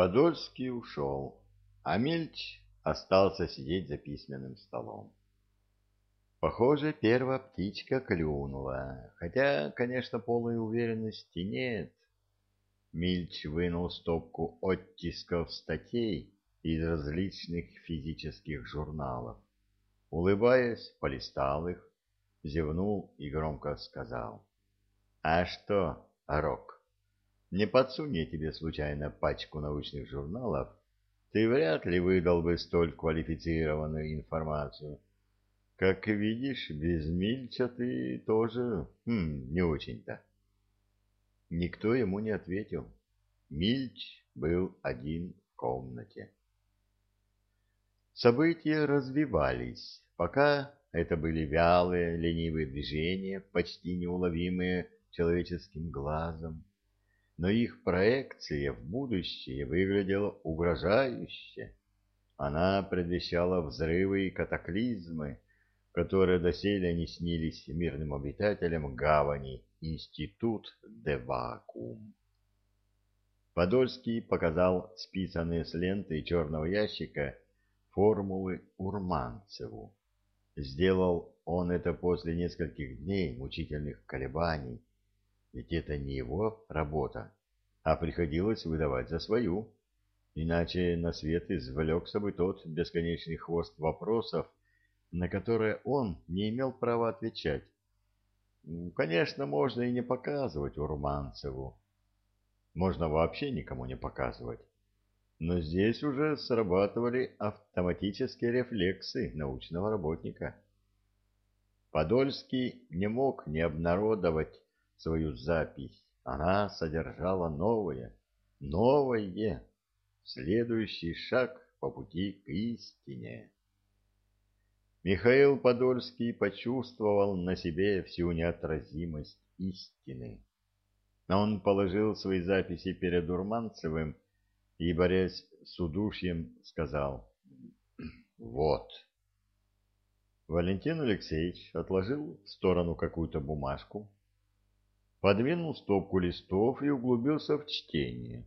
Подольский ушел, а Мельч остался сидеть за письменным столом. Похоже, первая птичка клюнула, хотя, конечно, полной уверенности нет. Мильч вынул стопку оттисков статей из различных физических журналов. Улыбаясь, полистал их, зевнул и громко сказал. — А что, Рок, не подсунь я тебе случайно пачку научных журналов, ты вряд ли выдал бы столь квалифицированную информацию. — как видишь, без Мильча ты тоже хм, не очень-то. Никто ему не ответил. Мильч был один в комнате. События развивались, пока это были вялые, ленивые движения, почти неуловимые человеческим глазом. Но их проекция в будущее выглядела угрожающе. Она предвещала взрывы и катаклизмы, которые доселе не снились мирным обитателям гавани Институт де Вакуум. Подольский показал списанные с ленты черного ящика формулы Урманцеву. Сделал он это после нескольких дней мучительных колебаний, ведь это не его работа, а приходилось выдавать за свою, иначе на свет извлекся бы тот бесконечный хвост вопросов, на которое он не имел права отвечать. Конечно, можно и не показывать Урманцеву. Можно вообще никому не показывать. Но здесь уже срабатывали автоматические рефлексы научного работника. Подольский не мог не обнародовать свою запись. Она содержала новое, новое, следующий шаг по пути к истине. Михаил Подольский почувствовал на себе всю неотразимость истины. Он положил свои записи перед Урманцевым и, борясь с удушьем, сказал «Вот». Валентин Алексеевич отложил в сторону какую-то бумажку, подвинул стопку листов и углубился в чтение.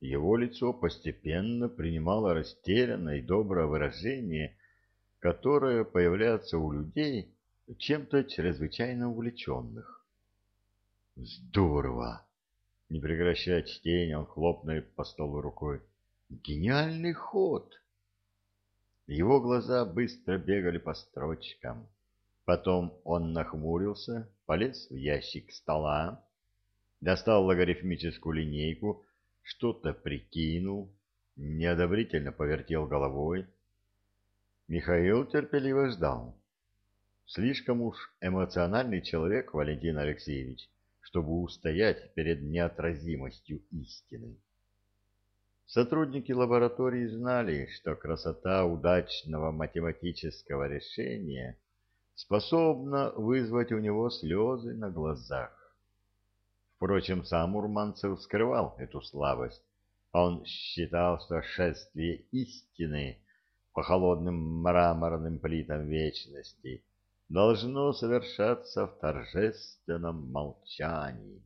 Его лицо постепенно принимало растерянное и доброе выражение – которое появляется у людей, чем-то чрезвычайно увлеченных. Здорово! Не прекращая чтения, он хлопнул по столу рукой. Гениальный ход! Его глаза быстро бегали по строчкам. Потом он нахмурился, полез в ящик стола, достал логарифмическую линейку, что-то прикинул, неодобрительно повертел головой, Михаил терпеливо ждал. Слишком уж эмоциональный человек Валентин Алексеевич, чтобы устоять перед неотразимостью истины. Сотрудники лаборатории знали, что красота удачного математического решения способна вызвать у него слезы на глазах. Впрочем, сам Урманцев скрывал эту слабость. Он считал, что шествие истины по холодным мраморным плитам вечности должно совершаться в торжественном молчании.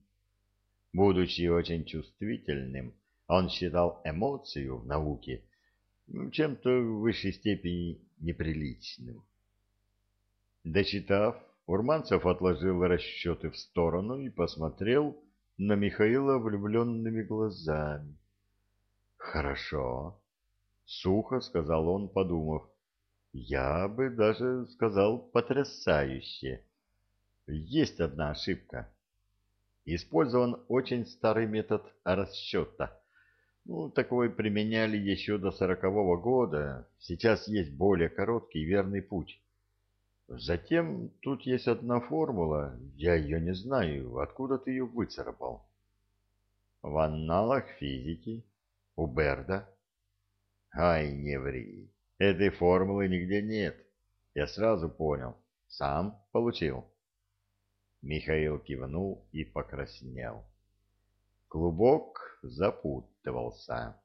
Будучи очень чувствительным, он считал эмоцию в науке чем-то в высшей степени неприличным. Дочитав, Урманцев отложил расчеты в сторону и посмотрел на Михаила влюбленными глазами. «Хорошо. Сухо сказал он, подумав. Я бы даже сказал потрясающе. Есть одна ошибка. Использован очень старый метод расчета. Ну, такой применяли еще до сорокового года. Сейчас есть более короткий верный путь. Затем тут есть одна формула, я ее не знаю, откуда ты ее выцарапал. В анналах физики у Берда Ай, не ври. Этой формулы нигде нет. Я сразу понял. Сам получил. Михаил кивнул и покраснел. Клубок запутывался.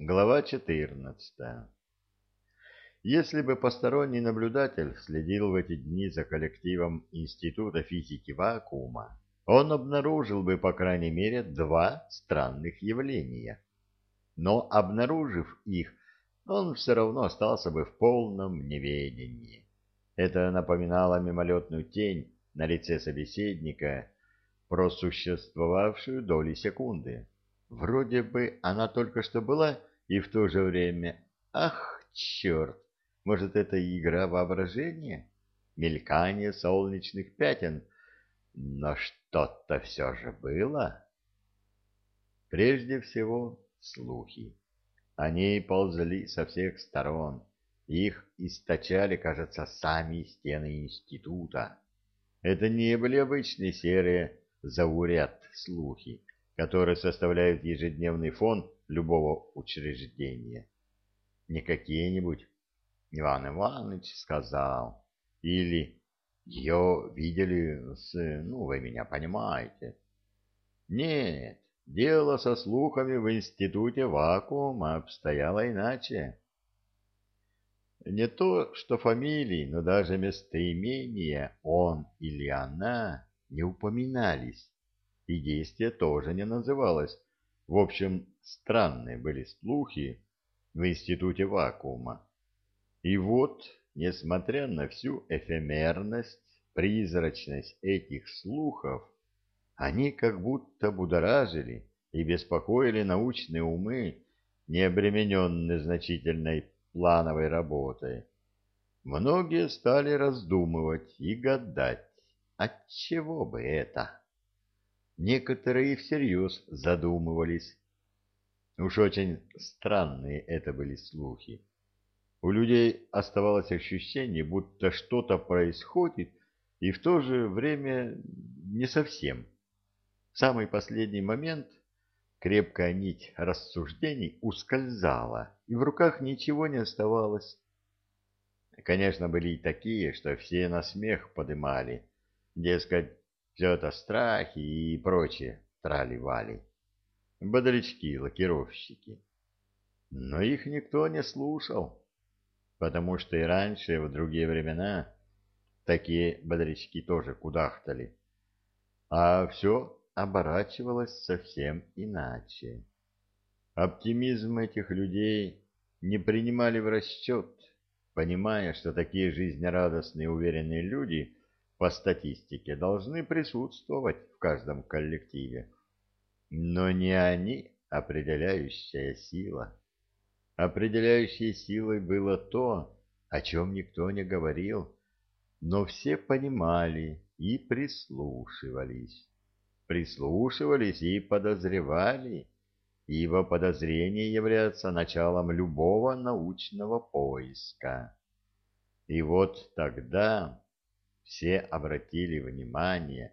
Глава 14. Если бы посторонний наблюдатель следил в эти дни за коллективом Института физики вакуума, он обнаружил бы, по крайней мере, два странных явления. Но, обнаружив их, он все равно остался бы в полном неведении. Это напоминало мимолетную тень на лице собеседника, просуществовавшую доли секунды. Вроде бы она только что была, и в то же время... Ах, черт! Может, это игра воображения? Мелькание солнечных пятен? Но что-то все же было. Прежде всего, слухи. Они ползли со всех сторон. Их источали, кажется, сами стены института. Это не были обычные серые зауряд слухи, которые составляют ежедневный фон любого учреждения. Не какие-нибудь Иван Иванович сказал, или ее видели с... ну, вы меня понимаете. Нет, дело со слухами в институте вакуума обстояло иначе. Не то, что фамилии, но даже местоимения «он» или «она» не упоминались, и действие тоже не называлось. В общем, странные были слухи в институте вакуума. И вот, несмотря на всю эфемерность, призрачность этих слухов, они как будто будоражили и беспокоили научные умы, не обремененные значительной плановой работой. Многие стали раздумывать и гадать, отчего бы это. Некоторые всерьез задумывались. Уж очень странные это были слухи. У людей оставалось ощущение, будто что-то происходит, и в то же время не совсем. В самый последний момент крепкая нить рассуждений ускользала, и в руках ничего не оставалось. Конечно, были и такие, что все на смех подымали, дескать, все это страхи и прочее трали-вали. Бодрячки-лакировщики. Но их никто не слушал потому что и раньше, в другие времена, такие бодрячки тоже кудахтали. А все оборачивалось совсем иначе. Оптимизм этих людей не принимали в расчет, понимая, что такие жизнерадостные уверенные люди по статистике должны присутствовать в каждом коллективе. Но не они определяющая сила. Определяющей силой было то, о чем никто не говорил, но все понимали и прислушивались. Прислушивались и подозревали, ибо подозрение является началом любого научного поиска. И вот тогда все обратили внимание.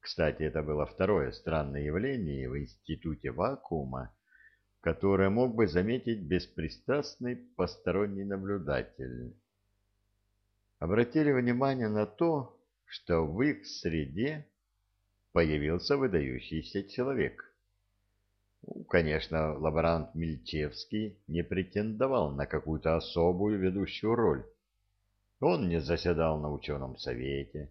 Кстати, это было второе странное явление в институте вакуума, которое мог бы заметить беспристрастный посторонний наблюдатель. Обратили внимание на то, что в их среде появился выдающийся человек. Ну, конечно, лаборант Мильчевский не претендовал на какую-то особую ведущую роль. Он не заседал на ученом совете,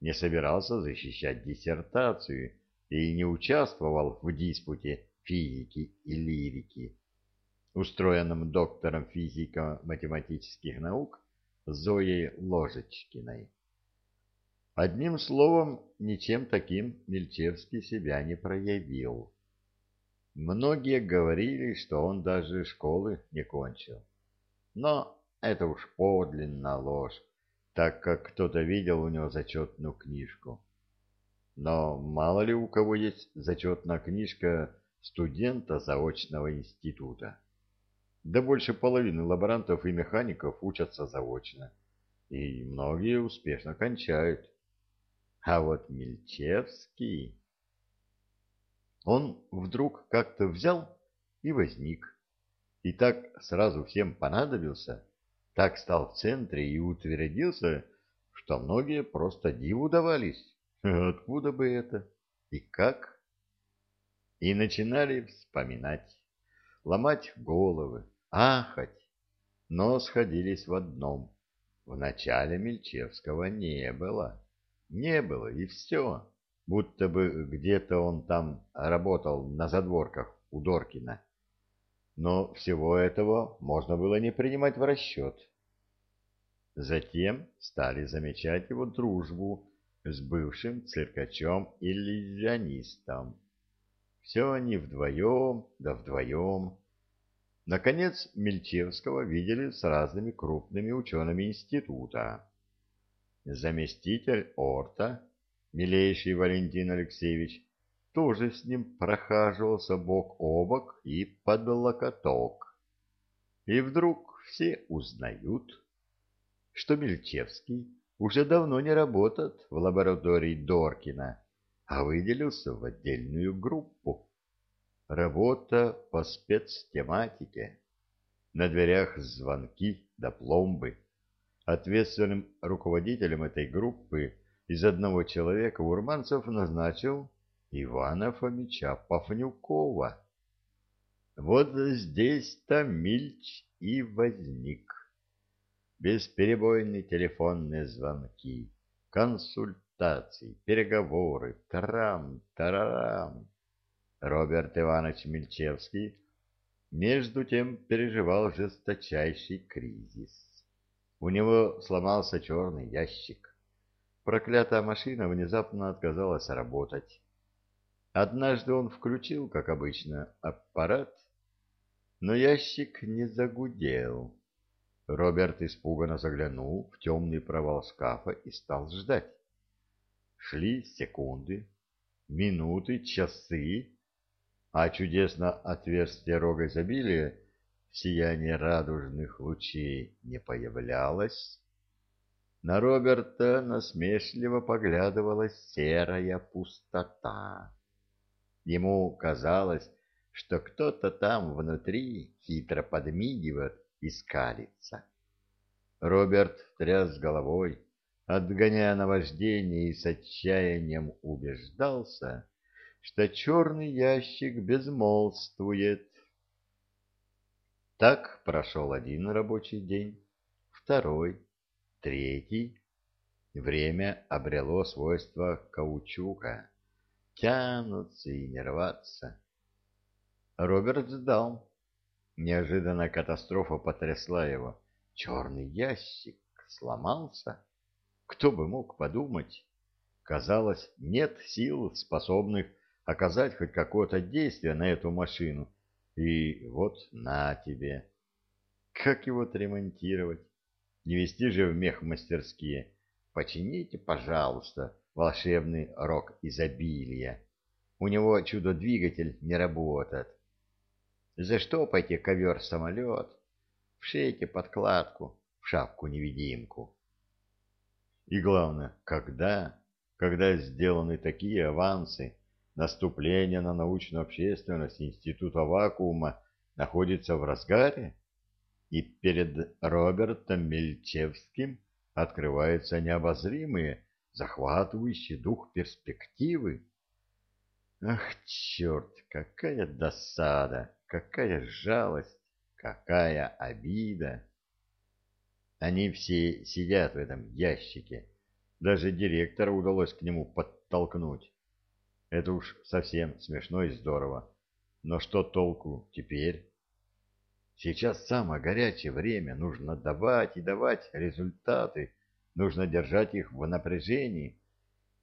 не собирался защищать диссертацию и не участвовал в диспуте физики и лирики, устроенном доктором физико-математических наук Зоей Ложечкиной. Одним словом, ничем таким Мельчевский себя не проявил. Многие говорили, что он даже школы не кончил. Но это уж подлинная ложь, так как кто-то видел у него зачетную книжку. Но мало ли у кого есть зачетная книжка студента заочного института. Да больше половины лаборантов и механиков учатся заочно, и многие успешно кончают. А вот Мельчевский... Он вдруг как-то взял и возник. И так сразу всем понадобился, так стал в центре и утвердился, что многие просто диву давались. Откуда бы это? И как? И начинали вспоминать, ломать головы, ахать, но сходились в одном. В начале Мельчевского не было. Не было, и все. будто бы где-то он там работал на задворках у Доркина. Но всего этого можно было не принимать в расчет. Затем стали замечать его дружбу с бывшим циркачом-иллюзионистом. Все они вдвоем, да вдвоем. Наконец, Мельчевского видели с разными крупными учеными института. Заместитель Орта, милейший Валентин Алексеевич, тоже с ним прохаживался бок о бок и под локоток. И вдруг все узнают, что Мельчевский уже давно не работает в лаборатории Доркина, а выделился в отдельную группу. Работа по спецтематике. На дверях звонки до пломбы. Ответственным руководителем этой группы из одного человека Урманцев назначил Ивана Фомича Пафнюкова. Вот здесь-то Мильч и возник. Бесперебойные телефонные звонки, консультации, переговоры, трам-тарарам. Роберт Иванович Мильчевский между тем переживал жесточайший кризис. У него сломался черный ящик. Проклятая машина внезапно отказалась работать. Однажды он включил, как обычно, аппарат, но ящик не загудел. Роберт испуганно заглянул в темный провал шкафа и стал ждать. Шли секунды, минуты, часы, а чудесно отверстие рога изобилия в сиянии радужных лучей не появлялось. На Роберта насмешливо поглядывала серая пустота. Ему казалось, что кто-то там внутри хитро подмигивает и скалится. Роберт тряс головой, отгоняя наваждение и с отчаянием убеждался, что черный ящик безмолвствует. Так прошел один рабочий день, второй, третий. Время обрело свойства каучука тянутся и не рваться. Роберт ждал. Неожиданно катастрофа потрясла его. Черный ящик сломался. Кто бы мог подумать? Казалось, нет сил, способных оказать хоть какое-то действие на эту машину. И вот на тебе. Как его отремонтировать? Не вести же в мехмастерские. Почините, пожалуйста, волшебный рок изобилия. У него чудо-двигатель не работает. Заштопайте ковер-самолет, вшейте подкладку, в шапку-невидимку. И главное, когда, когда сделаны такие авансы, наступление на научную общественность Института вакуума находится в разгаре, и перед Робертом Мельчевским открываются необозримые захватывающий дух перспективы. Ах, черт, какая досада, какая жалость, какая обида! Они все сидят в этом ящике. Даже директора удалось к нему подтолкнуть. Это уж совсем смешно и здорово. Но что толку теперь? Сейчас самое горячее время, нужно давать и давать результаты, Нужно держать их в напряжении.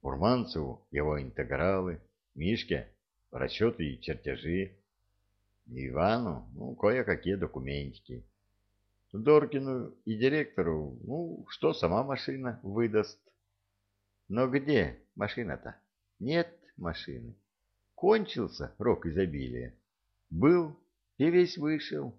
Урманцеву его интегралы, Мишке расчеты и чертежи, Ивану ну, кое-какие документики. Доркину и директору, ну, что сама машина выдаст. Но где машина-то? Нет машины. Кончился рок изобилия. Был и весь вышел.